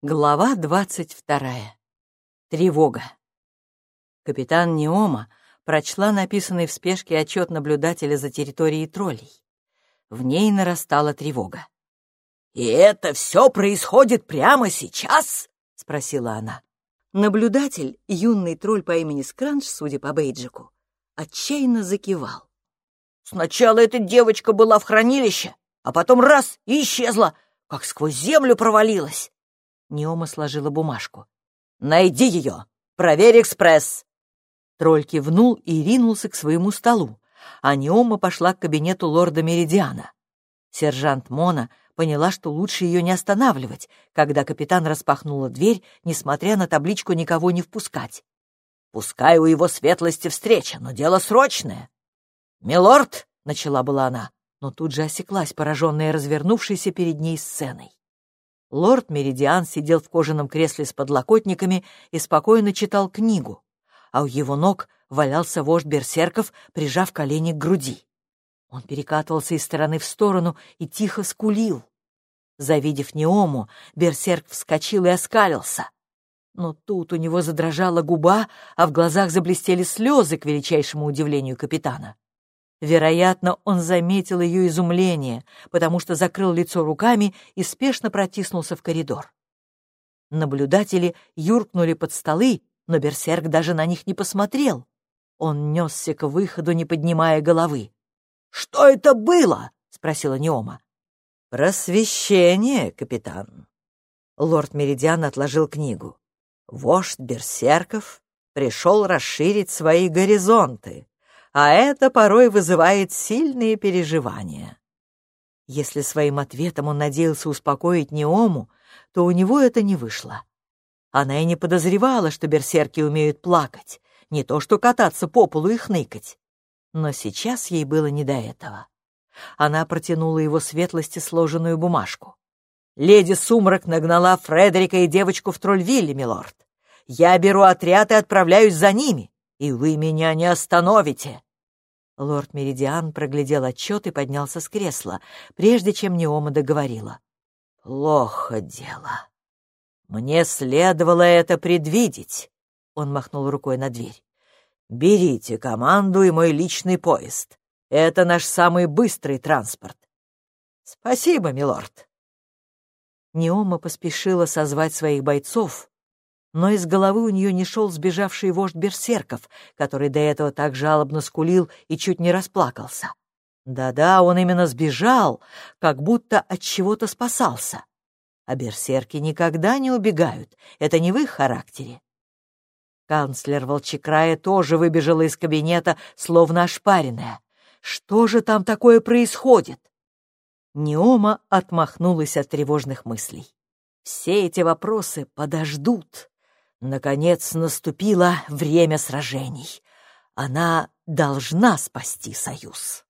Глава двадцать вторая. Тревога. Капитан Неома прочла написанный в спешке отчет наблюдателя за территорией троллей. В ней нарастала тревога. «И это все происходит прямо сейчас?» — спросила она. Наблюдатель, юный тролль по имени Скранч, судя по бейджику, отчаянно закивал. «Сначала эта девочка была в хранилище, а потом раз — и исчезла, как сквозь землю провалилась. Неома сложила бумажку. «Найди ее! Проверь экспресс!» Тролль кивнул и ринулся к своему столу, а Неома пошла к кабинету лорда Меридиана. Сержант Мона поняла, что лучше ее не останавливать, когда капитан распахнула дверь, несмотря на табличку «Никого не впускать». «Пускай у его светлости встреча, но дело срочное». «Милорд!» — начала была она, но тут же осеклась, пораженная развернувшейся перед ней сценой. Лорд Меридиан сидел в кожаном кресле с подлокотниками и спокойно читал книгу, а у его ног валялся вождь берсерков, прижав колени к груди. Он перекатывался из стороны в сторону и тихо скулил. Завидев Неому, берсерк вскочил и оскалился. Но тут у него задрожала губа, а в глазах заблестели слезы к величайшему удивлению капитана. Вероятно, он заметил ее изумление, потому что закрыл лицо руками и спешно протиснулся в коридор. Наблюдатели юркнули под столы, но берсерк даже на них не посмотрел. Он несся к выходу, не поднимая головы. «Что это было?» — спросила Неома. «Просвещение, капитан». Лорд Меридиан отложил книгу. «Вождь берсерков пришел расширить свои горизонты а это порой вызывает сильные переживания. Если своим ответом он надеялся успокоить Неому, то у него это не вышло. Она и не подозревала, что берсерки умеют плакать, не то что кататься по полу и хныкать. Но сейчас ей было не до этого. Она протянула его светлости сложенную бумажку. «Леди Сумрак нагнала Фредерика и девочку в Трольвилле, милорд. Я беру отряд и отправляюсь за ними и вы меня не остановите!» Лорд Меридиан проглядел отчет и поднялся с кресла, прежде чем Неома договорила. «Плохо дело. Мне следовало это предвидеть», — он махнул рукой на дверь. «Берите команду и мой личный поезд. Это наш самый быстрый транспорт». «Спасибо, милорд». Неома поспешила созвать своих бойцов, но из головы у нее не шел сбежавший вождь берсерков, который до этого так жалобно скулил и чуть не расплакался. Да-да, он именно сбежал, как будто от чего-то спасался. А берсерки никогда не убегают, это не в их характере. Канцлер Волчекрая тоже выбежала из кабинета, словно ошпаренная. Что же там такое происходит? Неома отмахнулась от тревожных мыслей. Все эти вопросы подождут. Наконец наступило время сражений. Она должна спасти Союз.